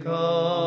God.